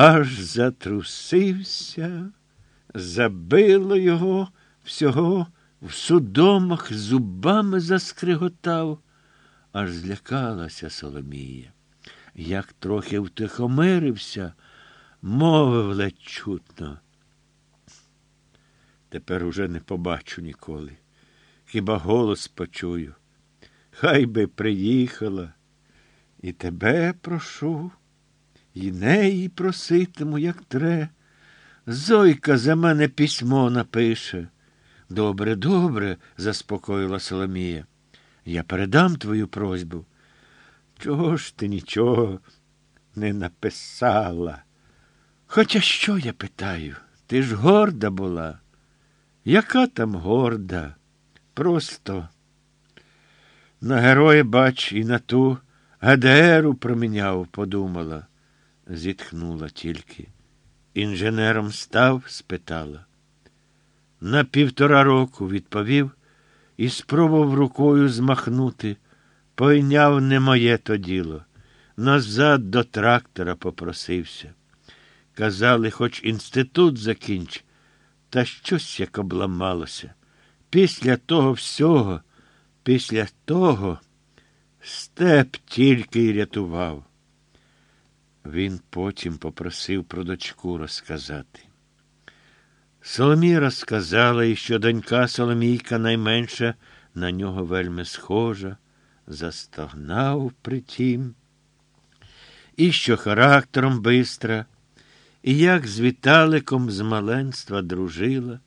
аж затрусився, забило його всього в судомах, зубами заскриготав, аж злякалася Соломія. Як трохи втихомирився, мовив ледь чутно. Тепер уже не побачу ніколи. Хіба голос почую. Хай би приїхала. І тебе прошу, і неї проситиму, як тре. Зойка за мене письмо напише. Добре, добре, заспокоїла Соломія. Я передам твою просьбу. Чого ж ти нічого не написала? Хоча що я питаю? Ти ж горда була. Яка там горда? Просто на героя, бач, і на ту ГДРу проміняв, подумала, зітхнула тільки. Інженером став? спитала. На півтора року відповів і спробував рукою змахнути. Пойняв не моє то діло. Назад до трактора попросився. Казали, хоч інститут закінч, та щось як обламалося. Після того всього, після того степ тільки й рятував. Він потім попросив про дочку розказати. Соломія розказала, і що донька Соломійка найменша на нього вельми схожа, застогнав притім, і що характером бистра, і як з Віталиком з маленства дружила,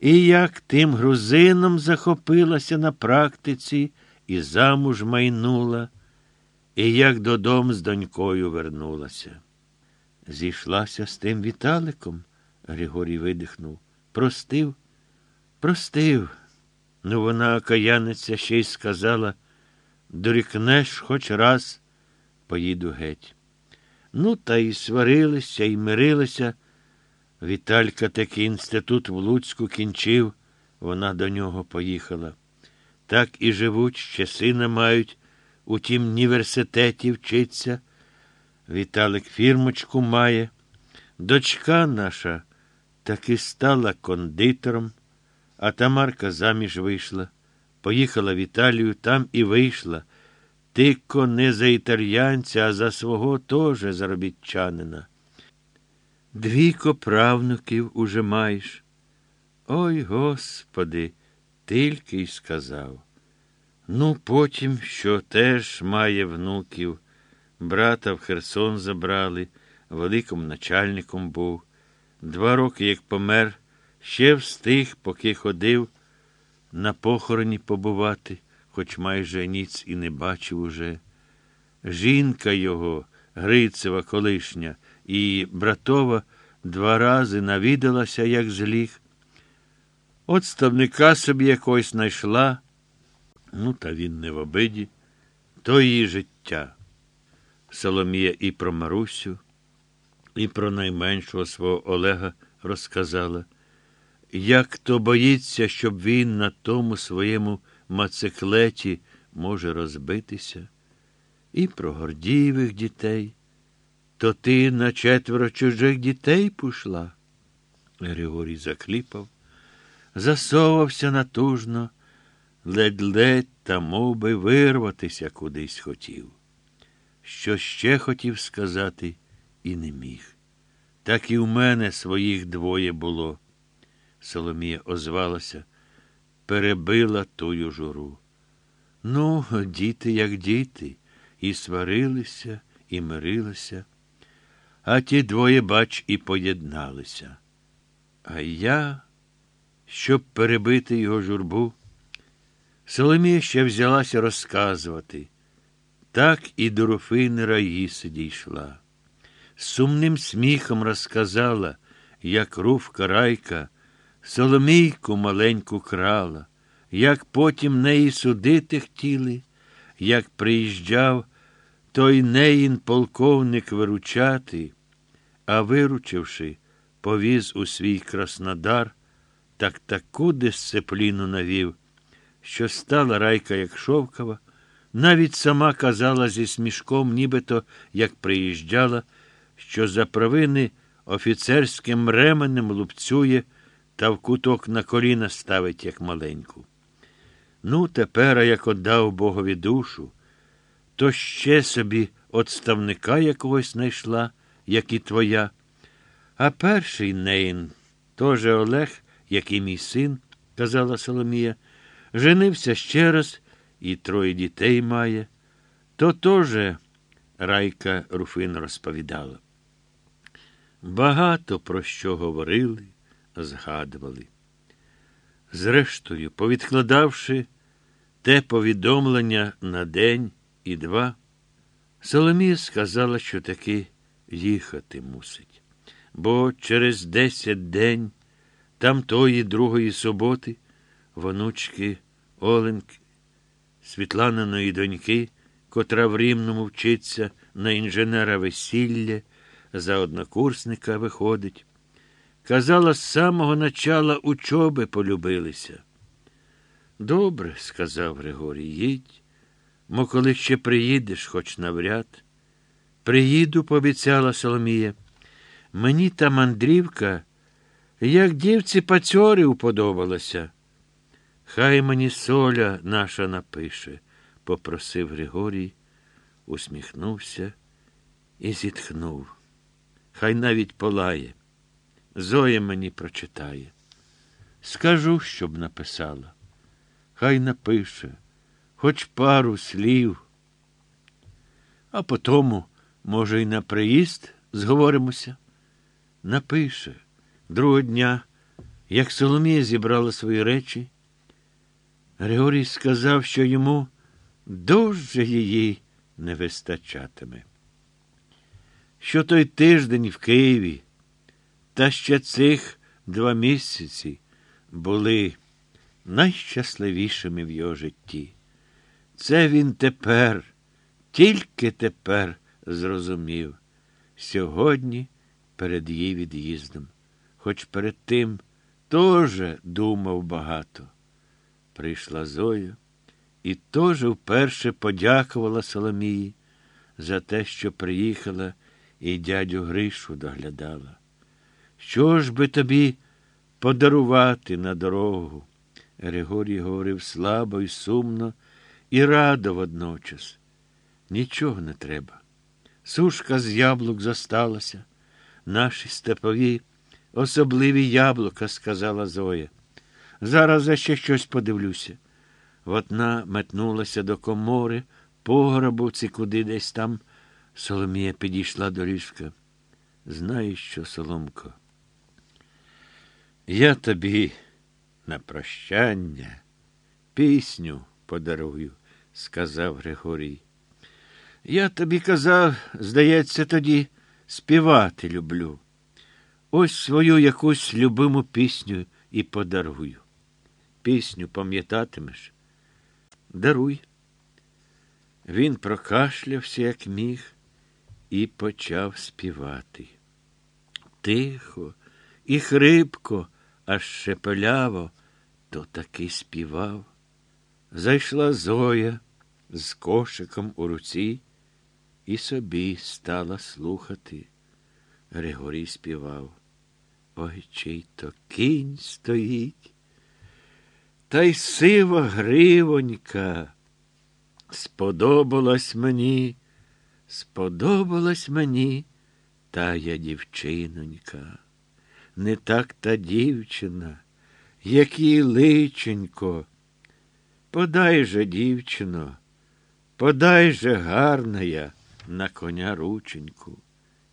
і як тим грузином захопилася на практиці і замуж майнула, і як додому з донькою вернулася. Зійшлася з тим Віталиком. Григорій видихнув. Простив, простив. Ну, вона, окаяниця, ще й сказала дорікнеш хоч раз, поїду геть. Ну, та й сварилися, і мирилися. Віталька такий інститут в Луцьку кінчив, вона до нього поїхала. Так і живуть, ще сина мають, у тім університеті вчиться. Віталик фірмочку має. Дочка наша таки стала кондитером, а Тамарка заміж вийшла. Поїхала в Італію, там і вийшла. Тико не за італьянця, а за свого теж заробітчанина. Двійко правнуків уже маєш. Ой Господи, тільки й сказав. Ну, потім, що теж має внуків. Брата в Херсон забрали, великим начальником був. Два роки, як помер, ще встиг, поки ходив на похороні побувати, хоч майже ніц і не бачив уже. Жінка його, Грицева колишня, і братова два рази навідалася, як зліг. От ставника собі якось знайшла, ну, та він не в обиді, то її життя. Соломія і про Марусю, і про найменшого свого Олега розказала, як то боїться, щоб він на тому своєму мациклеті може розбитися, і про Гордієвих дітей. То ти на четверо чужих дітей пішла? Григорій закліпав, засовався натужно, ледь-ледь та мов би, вирватися кудись хотів. Що ще хотів сказати і не міг. Так і в мене своїх двоє було. Соломія озвалася, перебила тую журу. Ну, діти, як діти, і сварилися, і мирилися а ті двоє, бач, і поєдналися. А я, щоб перебити його журбу, Соломія ще взялася розказувати. Так і до Руфини Раїси дійшла. Сумним сміхом розказала, як руфка райка Соломійку маленьку крала, як потім неї судити хотіли, як приїжджав той неїн полковник виручати а виручивши, повіз у свій Краснодар, так таку дисципліну навів, що стала райка, як шовкова, навіть сама казала зі смішком, нібито, як приїжджала, що за провини офіцерським ременем лупцює та в куток на коліна ставить, як маленьку. Ну, тепер, як отдав Богові душу, то ще собі отставника якогось знайшла, як і твоя. А перший неїн, тоже Олег, як і мій син, казала Соломія, женився ще раз і троє дітей має. То тоже Райка Руфин розповідала. Багато про що говорили, згадували. Зрештою, повідкладавши те повідомлення на день і два, Соломія сказала, що таки їхати мусить, бо через десять день, там тої другої суботи, вонучки Оленки, Світланиної доньки, котра в Рівному вчиться на інженера весілля, за однокурсника виходить. Казала, з самого начала учоби полюбилися. Добре, сказав Григорій, їдь, мо коли ще приїдеш, хоч навряд. Приїду, пообіцяла Соломія. Мені та мандрівка, як дівці пацьорів подобалася. Хай мені соля наша напише, попросив Григорій, усміхнувся і зітхнув. Хай навіть полає. Зоя мені прочитає. Скажу, щоб написала. Хай напише, хоч пару слів. А потому, може, й на приїзд зговоримося. Напише другого дня, як Соломія зібрала свої речі. Григорій сказав, що йому дуже її не вистачатиме. Що той тиждень в Києві, та ще цих два місяці були найщасливішими в його житті. Це він тепер, тільки тепер зрозумів, сьогодні перед її від'їздом, хоч перед тим теж думав багато. Прийшла Зоя і теж вперше подякувала Соломії за те, що приїхала і дядю Гришу доглядала. Що ж би тобі подарувати на дорогу? Григорій говорив слабо і сумно і радо водночас. Нічого не треба. Сушка з яблук зосталася. Наші степові, особливі яблука, сказала Зоя. Зараз я ще щось подивлюся. Вотна метнулася до комори, пограбовці куди десь там. Соломія підійшла до ліжка. Знаєш що, Соломко? Я тобі на прощання пісню подарую, сказав Григорій. Я тобі казав, здається, тоді співати люблю. Ось свою якусь любиму пісню і подарую. Пісню пам'ятатимеш? Даруй. Він прокашлявся, як міг, і почав співати. Тихо і хрипко, аж шепеляво, то таки співав. Зайшла Зоя з кошиком у руці і собі стала слухати. Григорій співав. Ой, чий то кінь стоїть. Та й сива гривонька. Сподобалась мені, сподобалась мені тая дівчинонька. Не так та дівчина, як її личенько. Подай же, дівчино, подай же гарна я на коня рученьку.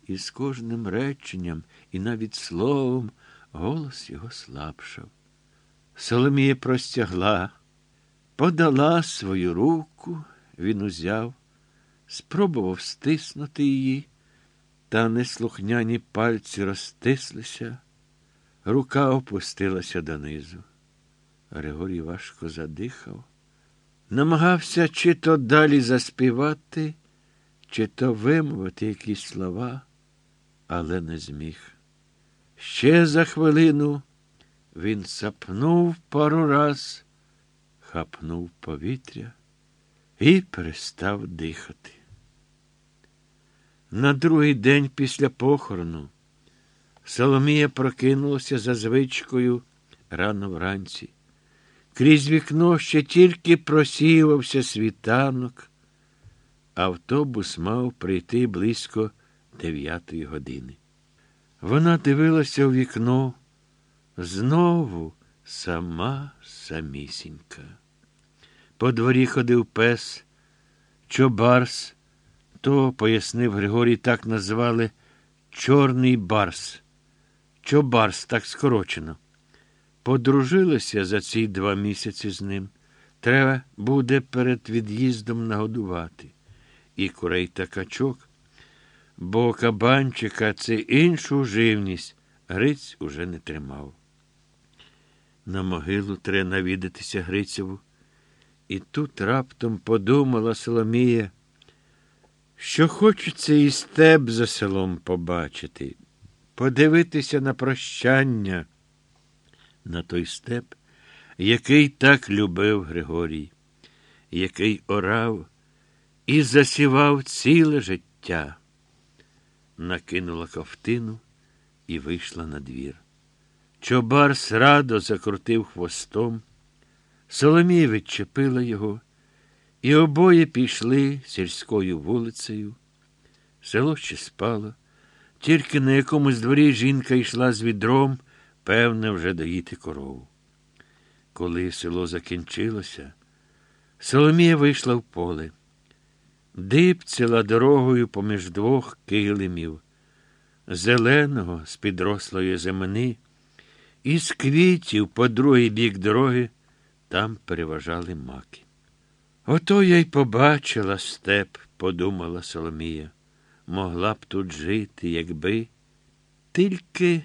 І з кожним реченням, і навіть словом голос його слабшав. Соломія простягла, подала свою руку, він узяв, спробував стиснути її, та неслухняні пальці розтислися, рука опустилася донизу. Григорій важко задихав, намагався чи то далі заспівати, чи то вимовити якісь слова, але не зміг. Ще за хвилину. Він сапнув пару раз, хапнув повітря і перестав дихати. На другий день після похорону Соломія прокинулася за звичкою рано вранці. Крізь вікно ще тільки просівався світанок. Автобус мав прийти близько дев'ятої години. Вона дивилася у вікно знову сама самісінька. По дворі ходив пес, чобарс, то, пояснив Григорій, так назвали Чорний барс. Чобарс так скорочено. Подружилися за ці два місяці з ним. Треба буде перед від'їздом нагодувати. І курей та качок, бо кабанчика це іншу живність Гриць уже не тримав. На могилу треба навідатися Грицеву. І тут раптом подумала Соломія, що хочеться і степ за селом побачити, подивитися на прощання, на той степ, який так любив Григорій, який орав і засівав ціле життя. Накинула ковтину і вийшла на двір. Чобарс радо закрутив хвостом. Соломія відчепила його, і обоє пішли сільською вулицею. Село ще спало, тільки на якомусь дворі жінка йшла з відром, певне, вже доїти корову. Коли село закінчилося, Соломія вийшла в поле, дипцяла дорогою поміж двох килимів, зеленого з підрослої земини, і з квітів по другий бік дороги там переважали маки. Ото я й побачила степ, подумала Соломія. Могла б тут жити, якби тільки